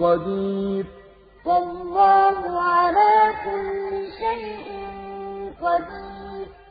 قَدِيرٌ